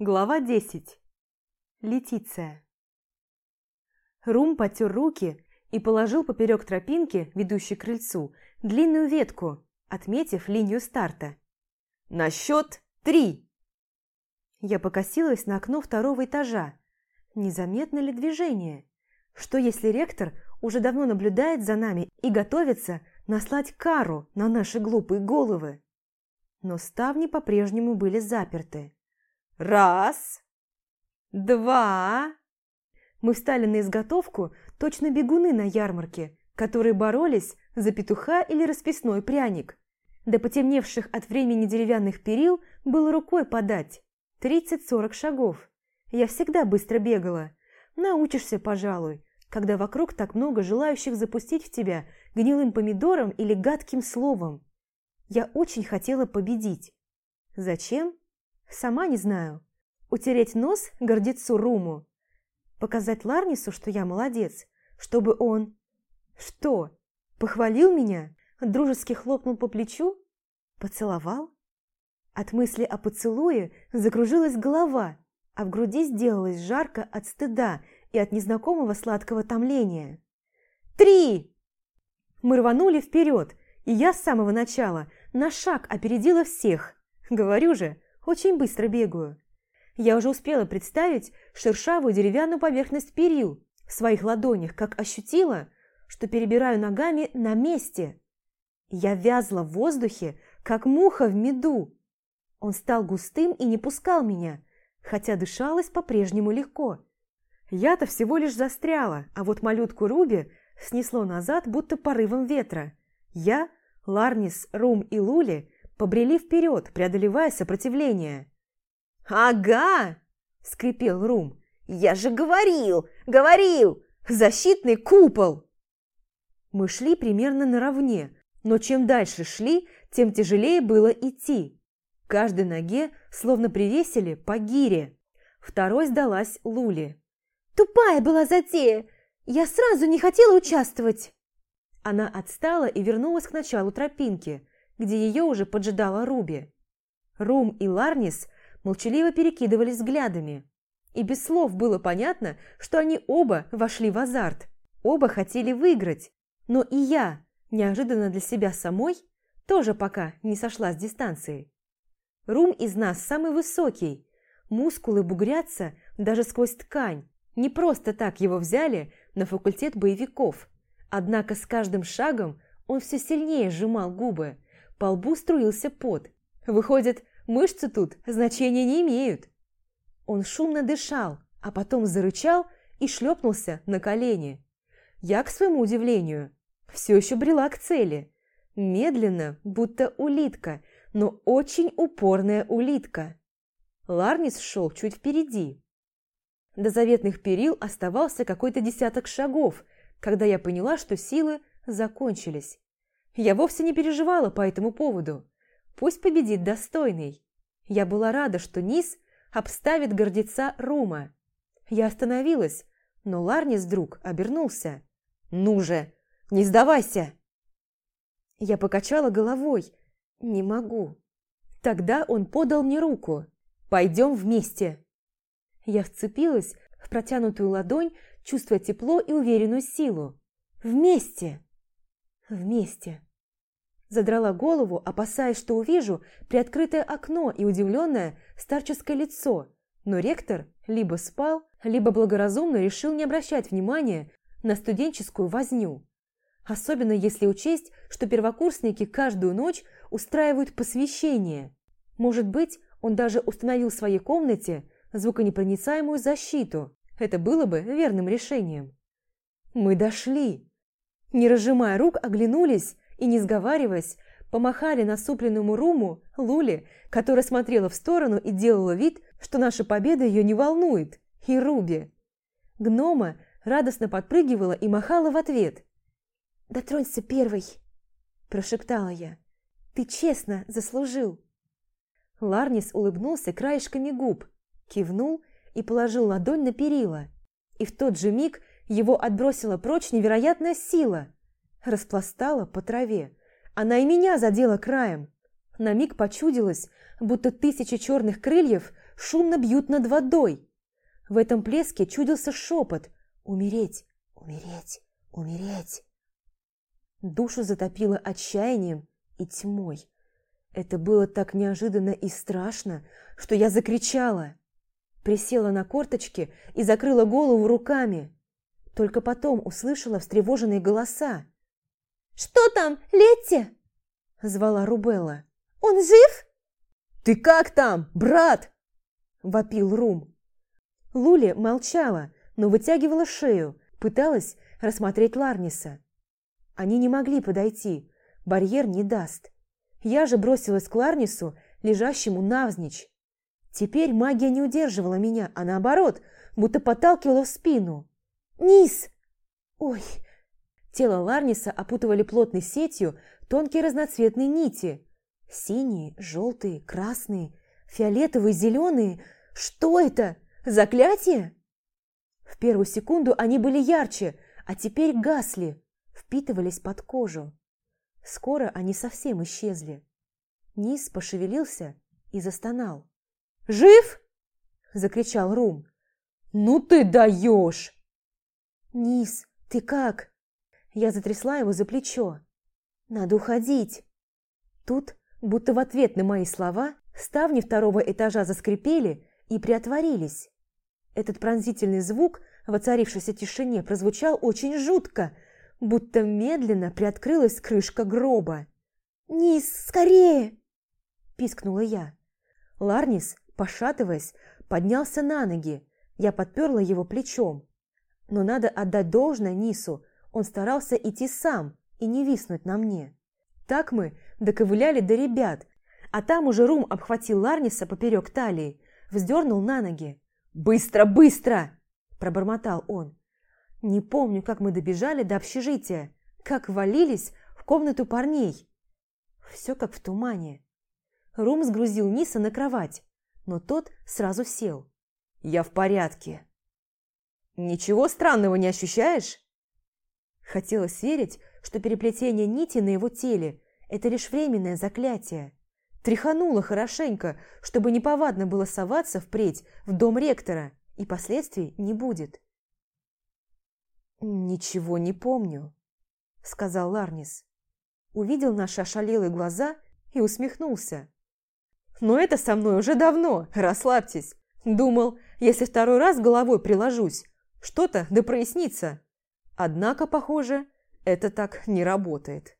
Глава 10. Летиция. Рум потер руки и положил поперек тропинки, ведущей к крыльцу, длинную ветку, отметив линию старта. «На счет три!» Я покосилась на окно второго этажа. Незаметно ли движение? Что если ректор уже давно наблюдает за нами и готовится наслать кару на наши глупые головы? Но ставни по-прежнему были заперты. «Раз! Два!» Мы встали на изготовку, точно бегуны на ярмарке, которые боролись за петуха или расписной пряник. До потемневших от времени деревянных перил было рукой подать. Тридцать-сорок шагов. Я всегда быстро бегала. Научишься, пожалуй, когда вокруг так много желающих запустить в тебя гнилым помидором или гадким словом. Я очень хотела победить. Зачем? Сама не знаю. Утереть нос гордецу Руму. Показать Ларнису, что я молодец, чтобы он... Что? Похвалил меня? Дружески хлопнул по плечу? Поцеловал? От мысли о поцелуе закружилась голова, а в груди сделалось жарко от стыда и от незнакомого сладкого томления. «Три!» Мы рванули вперед, и я с самого начала на шаг опередила всех. Говорю же, очень быстро бегаю. Я уже успела представить шершавую деревянную поверхность перил в своих ладонях, как ощутила, что перебираю ногами на месте. Я вязла в воздухе, как муха в меду. Он стал густым и не пускал меня, хотя дышалось по-прежнему легко. Я-то всего лишь застряла, а вот малютку Руби снесло назад, будто порывом ветра. Я, Ларнис, Рум и Лули побрели вперед, преодолевая сопротивление. «Ага!» – скрипел Рум. «Я же говорил! Говорил! Защитный купол!» Мы шли примерно наравне, но чем дальше шли, тем тяжелее было идти. Каждой ноге словно привесили по гире. Второй сдалась Лули. «Тупая была затея! Я сразу не хотела участвовать!» Она отстала и вернулась к началу тропинки, где ее уже поджидала Руби. Рум и Ларнис молчаливо перекидывались взглядами. И без слов было понятно, что они оба вошли в азарт. Оба хотели выиграть. Но и я, неожиданно для себя самой, тоже пока не сошла с дистанции. Рум из нас самый высокий. Мускулы бугрятся даже сквозь ткань. Не просто так его взяли на факультет боевиков. Однако с каждым шагом он все сильнее сжимал губы. По лбу струился пот. Выходит, мышцы тут значения не имеют. Он шумно дышал, а потом зарычал и шлепнулся на колени. Я, к своему удивлению, все еще брела к цели. Медленно, будто улитка, но очень упорная улитка. Ларнис шел чуть впереди. До заветных перил оставался какой-то десяток шагов, когда я поняла, что силы закончились. Я вовсе не переживала по этому поводу. Пусть победит достойный. Я была рада, что Низ обставит гордеца Рума. Я остановилась, но Ларнис вдруг обернулся. «Ну же, не сдавайся!» Я покачала головой, «Не могу». Тогда он подал мне руку. «Пойдем вместе». Я вцепилась в протянутую ладонь, чувствуя тепло и уверенную силу. «Вместе!» «Вместе!» Задрала голову, опасаясь, что увижу приоткрытое окно и удивленное старческое лицо, но ректор либо спал, либо благоразумно решил не обращать внимания на студенческую возню. Особенно если учесть, что первокурсники каждую ночь устраивают посвящение. Может быть, он даже установил в своей комнате звуконепроницаемую защиту. Это было бы верным решением. Мы дошли. Не разжимая рук, оглянулись и, не сговариваясь, помахали насупленному Руму Луле, которая смотрела в сторону и делала вид, что наша победа ее не волнует, и Руби. Гнома радостно подпрыгивала и махала в ответ – «Дотронься первой!» – прошептала я. «Ты честно заслужил!» Ларнис улыбнулся краешками губ, кивнул и положил ладонь на перила. И в тот же миг его отбросила прочь невероятная сила. Распластала по траве. Она и меня задела краем. На миг почудилась, будто тысяча черных крыльев шумно бьют над водой. В этом плеске чудился шепот «Умереть, умереть, умереть». Душу затопило отчаянием и тьмой. Это было так неожиданно и страшно, что я закричала. Присела на корточки и закрыла голову руками. Только потом услышала встревоженные голоса. «Что там, Летти?» – звала Рубелла. «Он жив?» «Ты как там, брат?» – вопил Рум. Лули молчала, но вытягивала шею, пыталась рассмотреть Ларниса. Они не могли подойти, барьер не даст. Я же бросилась к Ларнису, лежащему навзничь. Теперь магия не удерживала меня, а наоборот, будто подталкивала в спину. «Низ!» «Ой!» Тело Ларниса опутывали плотной сетью тонкие разноцветные нити. Синие, желтые, красные, фиолетовые, зеленые. Что это? Заклятие? В первую секунду они были ярче, а теперь гасли, впитывались под кожу. Скоро они совсем исчезли. Низ пошевелился и застонал. «Жив?» – закричал Рум. «Ну ты даешь!» «Низ, ты как?» Я затрясла его за плечо. «Надо уходить!» Тут, будто в ответ на мои слова, ставни второго этажа заскрипели и приотворились. Этот пронзительный звук в оцарившейся тишине прозвучал очень жутко – будто медленно приоткрылась крышка гроба. «Низ, скорее!» – пискнула я. Ларнис, пошатываясь, поднялся на ноги. Я подперла его плечом. Но надо отдать должное Нису, он старался идти сам и не виснуть на мне. Так мы доковыляли до ребят, а там уже Рум обхватил Ларниса поперек талии, вздернул на ноги. «Быстро, быстро!» – пробормотал он. Не помню, как мы добежали до общежития, как валились в комнату парней. Все как в тумане. Рум сгрузил Ниса на кровать, но тот сразу сел. «Я в порядке». «Ничего странного не ощущаешь?» Хотелось верить, что переплетение нити на его теле – это лишь временное заклятие. Тряхануло хорошенько, чтобы неповадно было соваться впредь в дом ректора, и последствий не будет. «Ничего не помню», — сказал Ларнис. Увидел наши ошалелые глаза и усмехнулся. «Но это со мной уже давно, расслабьтесь. Думал, если второй раз головой приложусь, что-то да прояснится. Однако, похоже, это так не работает».